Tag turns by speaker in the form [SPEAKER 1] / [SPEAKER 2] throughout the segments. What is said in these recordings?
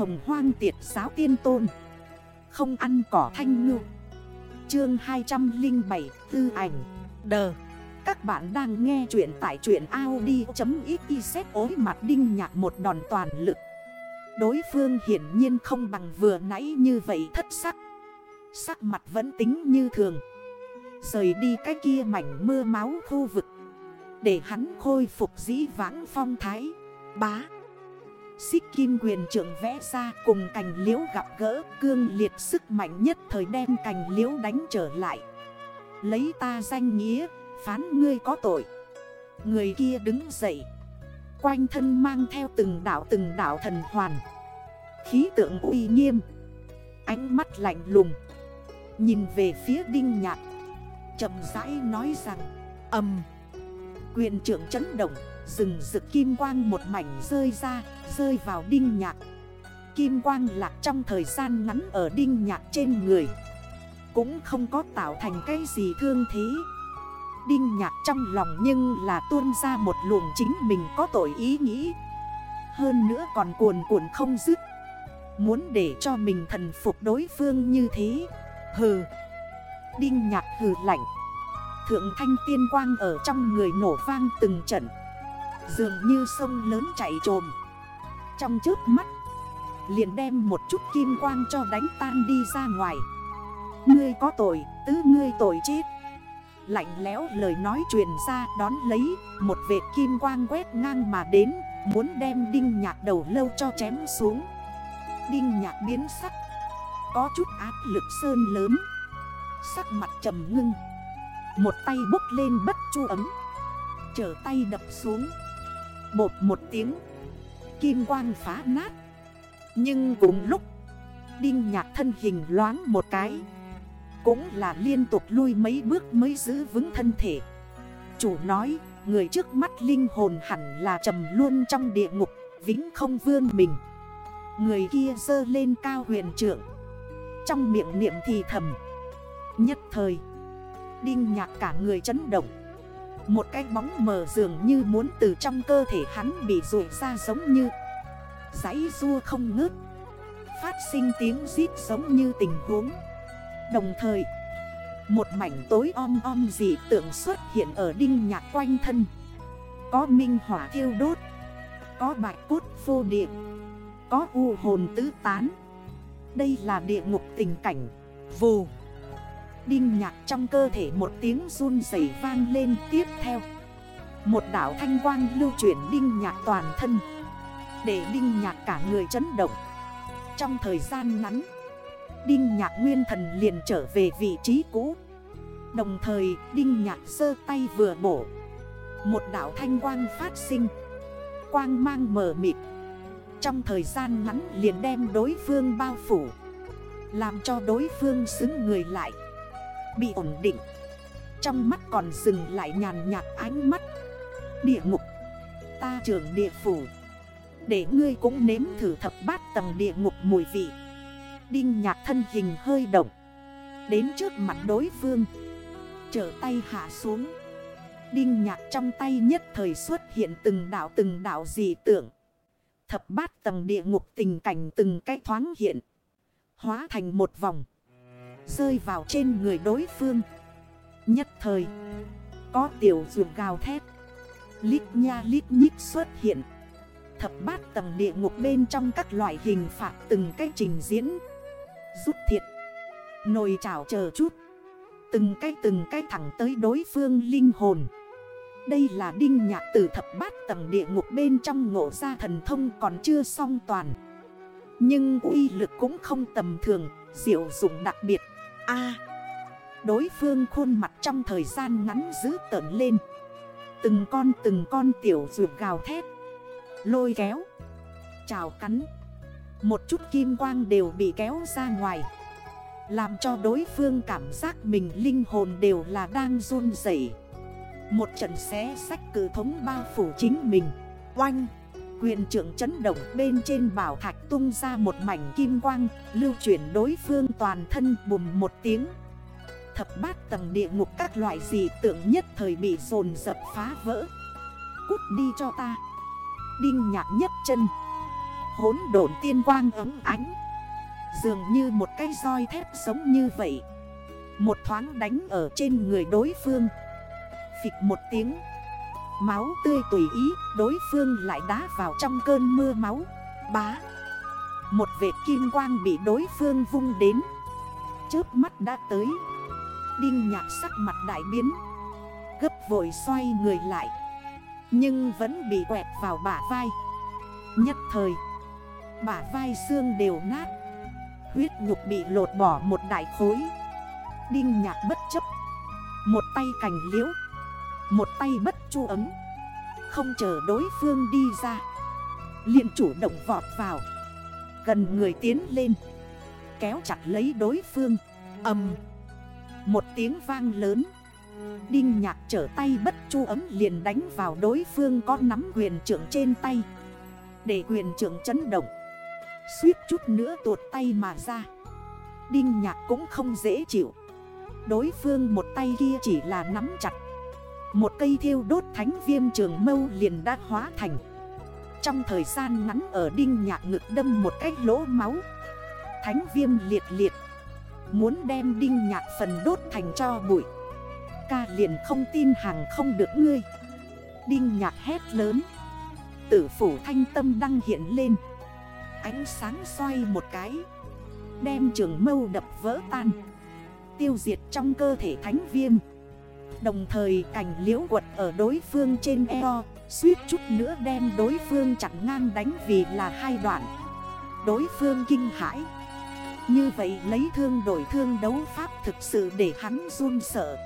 [SPEAKER 1] hồng hoang tiệt giáo tiên tôn. Không ăn cỏ thanh ngư. Chương 207 Tư ảnh. Đờ. Các bạn đang nghe chuyện tại chuyện Audi.xyz ối mặt đinh nhạc một đòn toàn lực. Đối phương hiển nhiên không bằng vừa nãy như vậy thất sắc. Sắc mặt vẫn tính như thường. Rời đi cái kia mảnh mưa máu khu vực. Để hắn khôi phục dĩ vãng phong thái. Bá. Xích kim quyền trưởng vẽ ra cùng cành liễu gặp gỡ, Cương liệt sức mạnh nhất thời đem cành liễu đánh trở lại. Lấy ta danh nghĩa, Phán ngươi có tội. Người kia đứng dậy, Quanh thân mang theo từng đảo từng đảo thần hoàn. Khí tượng uy nghiêm, Ánh mắt lạnh lùng. Nhìn về phía đinh nhạc, chậm rãi nói rằng, Âm. Quyền trưởng chấn động. Rừng rực kim quang một mảnh rơi ra, Rơi vào đinh nhạc. Kim quang lạc trong thời gian ngắn ở đinh nhạc trên người. Cũng không có tạo thành cái gì thương thế. Đinh nhạc trong lòng nhưng là tuôn ra một luồng chính mình có tội ý nghĩ. Hơn nữa còn cuồn cuộn không dứt. Muốn để cho mình thần phục đối phương như thế. Hừ. Đinh nhạc hừ lạnh. Thượng thanh tiên quang ở trong người nổ vang từng trận. Dường như sông lớn chảy trồm. Trong trước mắt Liền đem một chút kim quang cho đánh tan đi ra ngoài. Ngươi có tội, tứ ngươi tội chết. Lạnh lẽo lời nói truyền ra đón lấy Một vệt kim quang quét ngang mà đến Muốn đem đinh nhạc đầu lâu cho chém xuống. Đinh nhạc biến sắc Có chút áp lực sơn lớn. Sắc mặt trầm ngưng. Một tay bốc lên bất chu ấm. Trở tay đập xuống. Bột một tiếng. Kim quang phá nát. Nhưng cùng lúc, Đinh nhạc thân hình loáng một cái. Cũng là liên tục lui mấy bước mới giữ vững thân thể. Chủ nói, Người trước mắt linh hồn hẳn là trầm luôn trong địa ngục, Vĩnh không vươn mình. Người kia dơ lên cao huyền trượng. Trong miệng niệm thì thầm. Nhất thời, Đinh nhạc cả người chấn động. Một cái bóng mờ dường như muốn từ trong cơ thể hắn bị rụi ra giống như. Giấy rua không ngớt. Phát sinh tiếng giít giống như tình huống. Đồng thời, Một mảnh tối om om dị tượng xuất hiện ở đinh nhạc quanh thân. Có minh hỏa thiêu đốt. Có bạch cốt phô địa. Có u hồn tứ tán. Đây là địa ngục tình cảnh. Vù. Đinh nhạc trong cơ thể một tiếng run rẩy vang lên tiếp theo. Một đảo thanh quang lưu chuyển đinh nhạc toàn thân. Để đinh nhạc cả người chấn động. Trong thời gian ngắn, Đinh nhạc nguyên thần liền trở về vị trí cũ. Đồng thời, đinh nhạc sơ tay vừa bổ. Một đảo thanh quang phát sinh. Quang mang mờ mịt. Trong thời gian ngắn liền đem đối phương bao phủ. Làm cho đối phương xứng người lại. Bị ổn định. Trong mắt còn dừng lại nhàn nhạt ánh mắt. Địa ngục, Ta trưởng địa phủ. Để ngươi cũng nếm thử thập bát tầng địa ngục mùi vị. Đinh nhạc thân hình hơi động. Đến trước mặt đối phương. Trở tay hạ xuống. Đinh nhạc trong tay nhất thời xuất hiện từng đảo từng đảo dị tưởng Thập bát tầng địa ngục tình cảnh từng cái thoáng hiện. Hóa thành một vòng. Rơi vào trên người đối phương. Nhất thời, Có tiểu ruột gào thét. Lít nha lít nhít xuất hiện. Thập bát tầng địa ngục bên trong các loại hình phạt từng cách trình diễn. Rút thiệt. Nồi chảo chờ chút. Từng cái từng cái thẳng tới đối phương linh hồn. Đây là đinh nhạc từ thập bát tầng địa ngục bên trong ngộ ra thần thông còn chưa song toàn. Nhưng uy lực cũng không tầm thường, Diệu dụng đặc biệt a. Đối phương khuôn mặt trong thời gian ngắn giữ tợn lên. Từng con từng con tiểu ruột gào thét. Lôi kéo. Chào cắn. Một chút kim quang đều bị kéo ra ngoài. Làm cho đối phương cảm giác mình linh hồn đều là đang run dậy Một trận xé sách cử thống bao phủ chính mình. Oanh. Quyền trưởng chấn động bên trên bảo thạch tung ra một mảnh kim quang, Lưu chuyển đối phương toàn thân bùm một tiếng. Thập bát tầng địa ngục các loại gì tượng nhất thời bị dồn dập phá vỡ. Cút đi cho ta. Đinh nhạc nhất chân. Hốn độn tiên quang ấm ánh. Dường như một cái roi thép giống như vậy. Một thoáng đánh ở trên người đối phương. Phịch một tiếng. Máu tươi tùy ý, Đối phương lại đá vào trong cơn mưa máu. Bá. Một vệt kim quang bị đối phương vung đến. Chớp mắt đã tới. Đinh nhạc sắc mặt đại biến. Gấp vội xoay người lại. Nhưng vẫn bị quẹt vào bả vai. Nhất thời, Bả vai xương đều nát. Huyết nhục bị lột bỏ một đại khối. Đinh nhạc bất chấp. Một tay cành liễu một tay bất chu ấm. Không chờ đối phương đi ra. Liền chủ động vọt vào. Gần người tiến lên. Kéo chặt lấy đối phương. Âm Một tiếng vang lớn. Đinh nhạc trở tay bất chu ấm liền đánh vào đối phương có nắm quyền trưởng trên tay. Để quyền trưởng chấn động. Suýt chút nữa tuột tay mà ra. Đinh nhạc cũng không dễ chịu. Đối phương một tay kia chỉ là nắm chặt. Một cây thiêu đốt thánh viêm trường mâu liền đã hóa thành. Trong thời gian ngắn ở đinh nhạc ngực đâm một cái lỗ máu. Thánh viêm liệt liệt. Muốn đem đinh nhạc phần đốt thành cho bụi. Ca liền không tin hàng không được ngươi. Đinh nhạc hét lớn. Tử phủ thanh tâm đăng hiện lên. Ánh sáng xoay một cái. Đem trường mâu đập vỡ tan. Tiêu diệt trong cơ thể thánh viêm. Đồng thời cảnh liễu quật ở đối phương trên eo, Suýt chút nữa đem đối phương chặn ngang đánh vì là hai đoạn. Đối phương kinh hãi. Như vậy lấy thương đổi thương đấu pháp thực sự để hắn run sợ.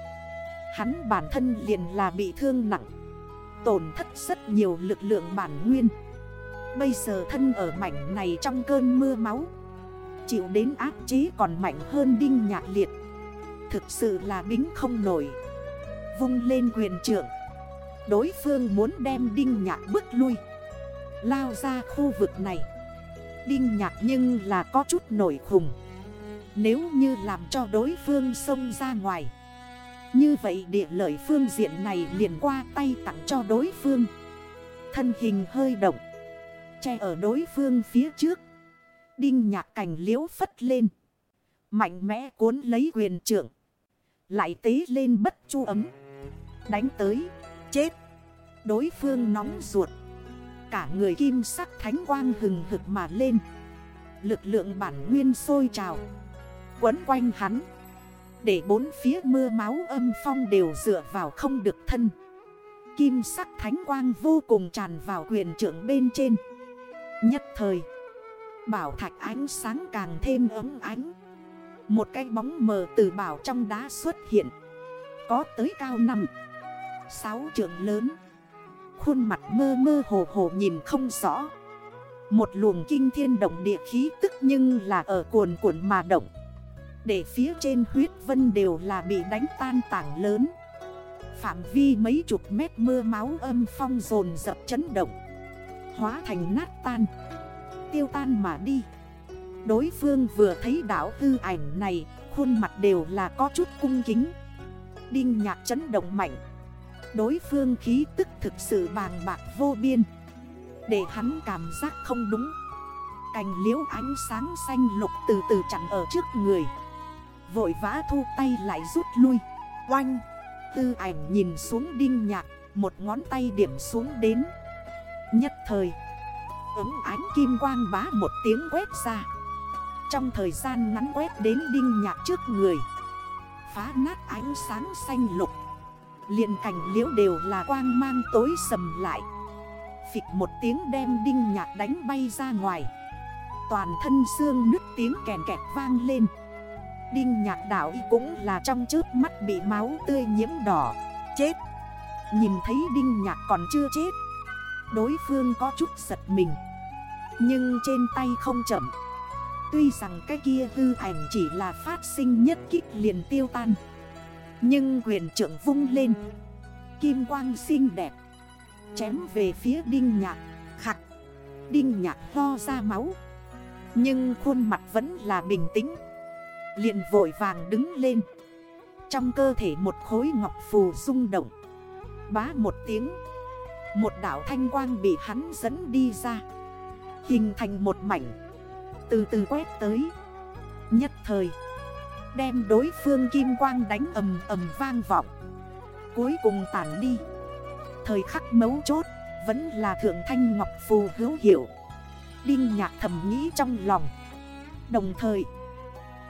[SPEAKER 1] Hắn bản thân liền là bị thương nặng. Tổn thất rất nhiều lực lượng bản nguyên. Bây giờ thân ở mảnh này trong cơn mưa máu. Chịu đến áp chế còn mạnh hơn đinh nhạc liệt. Thực sự là bính không nổi. Vung lên quyền trưởng. Đối phương muốn đem đinh nhạc bước lui. Lao ra khu vực này. Đinh nhạc nhưng là có chút nổi khùng. Nếu như làm cho đối phương xông ra ngoài. Như vậy địa lợi phương diện này liền qua tay tặng cho đối phương. Thân hình hơi động. Che ở đối phương phía trước. Đinh nhạc cảnh liễu phất lên. Mạnh mẽ cuốn lấy quyền trưởng. Lại tế lên bất chu ấm đánh tới, chết. Đối phương nóng ruột. Cả người kim sắc thánh quang hừng hực mà lên. Lực lượng bản nguyên sôi trào. Quấn quanh hắn. Để bốn phía mưa máu âm phong đều dựa vào không được thân. Kim sắc thánh quang vô cùng tràn vào quyền trưởng bên trên. Nhất thời Bảo thạch ánh sáng càng thêm ấm ánh. Một cái bóng mờ từ bảo trong đá xuất hiện. Có tới cao nằm sáu trượng lớn. Khuôn mặt mơ mơ hồ hồ nhìn không rõ. Một luồng kinh thiên động địa khí tức nhưng là ở cuồn cuộn mà động. Để phía trên huyết vân đều là bị đánh tan tảng lớn. Phạm vi mấy chục mét mưa máu âm phong dồn dập chấn động. Hóa thành nát tan. Tiêu tan mà đi. Đối phương vừa thấy đảo hư ảnh này, Khuôn mặt đều là có chút cung kính. Đinh nhạc chấn động mạnh. Đối phương khí tức thực sự bàng bạc vô biên. Để hắn cảm giác không đúng. Cành liễu ánh sáng xanh lục từ từ chặn ở trước người. Vội vã thu tay lại rút lui. Oanh! Tư ảnh nhìn xuống đinh nhạc, Một ngón tay điểm xuống đến. Nhất thời, Ứng ánh kim quang bá một tiếng quét ra. Trong thời gian ngắn quét đến đinh nhạc trước người, Phá nát ánh sáng xanh lục liền cảnh liễu đều là quang mang tối sầm lại. Phịch một tiếng đem đinh nhạc đánh bay ra ngoài. Toàn thân xương nứt tiếng kèn kẹt vang lên. Đinh nhạc đảo cũng là trong trước mắt bị máu tươi nhiễm đỏ. Chết! Nhìn thấy đinh nhạc còn chưa chết, Đối phương có chút giật mình. Nhưng trên tay không chậm. Tuy rằng cái kia hư ảnh chỉ là phát sinh nhất kích liền tiêu tan. Nhưng quyền trưởng vung lên. Kim quang xinh đẹp. Chém về phía đinh nhạc. Khặt Đinh nhạc ho ra máu. Nhưng khuôn mặt vẫn là bình tĩnh. Liền vội vàng đứng lên. Trong cơ thể một khối ngọc phù rung động. Bá một tiếng. Một đảo thanh quang bị hắn dẫn đi ra. Hình thành một mảnh. Từ từ quét tới. Nhất thời. Đem đối phương kim quang đánh ầm ầm vang vọng. Cuối cùng tản đi. Thời khắc mấu chốt, Vẫn là thượng thanh ngọc phù hữu hiệu. Đinh nhạc thầm nghĩ trong lòng. Đồng thời,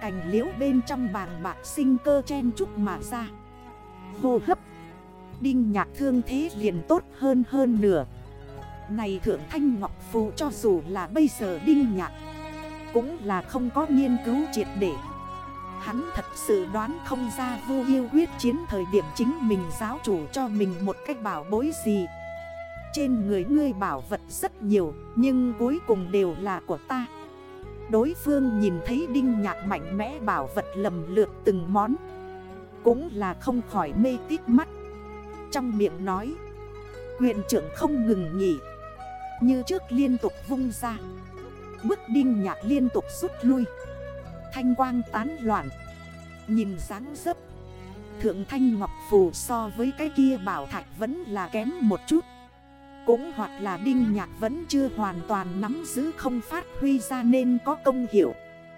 [SPEAKER 1] Cành liễu bên trong bàng bạc sinh cơ chen chút mà ra. Hô hấp, Đinh nhạc thương thế liền tốt hơn hơn nửa. Này thượng thanh ngọc phù cho dù là bây giờ đinh nhạc Cũng là không có nghiên cứu triệt để. Hắn thật sự đoán không ra vu yêu quyết chiến thời điểm chính mình giáo chủ cho mình một cách bảo bối gì. Trên người ngươi bảo vật rất nhiều, Nhưng cuối cùng đều là của ta. Đối phương nhìn thấy đinh nhạc mạnh mẽ bảo vật lầm lượt từng món. Cũng là không khỏi mê tít mắt. Trong miệng nói, Quyền trưởng không ngừng nghỉ, Như trước liên tục vung ra. Bước đinh nhạc liên tục rút lui. Thanh quang tán loạn. Nhìn sáng dấp, Thượng thanh ngọc phù so với cái kia bảo thạch vẫn là kém một chút. Cũng hoặc là đinh nhạc vẫn chưa hoàn toàn nắm giữ không phát huy ra nên có công hiệu.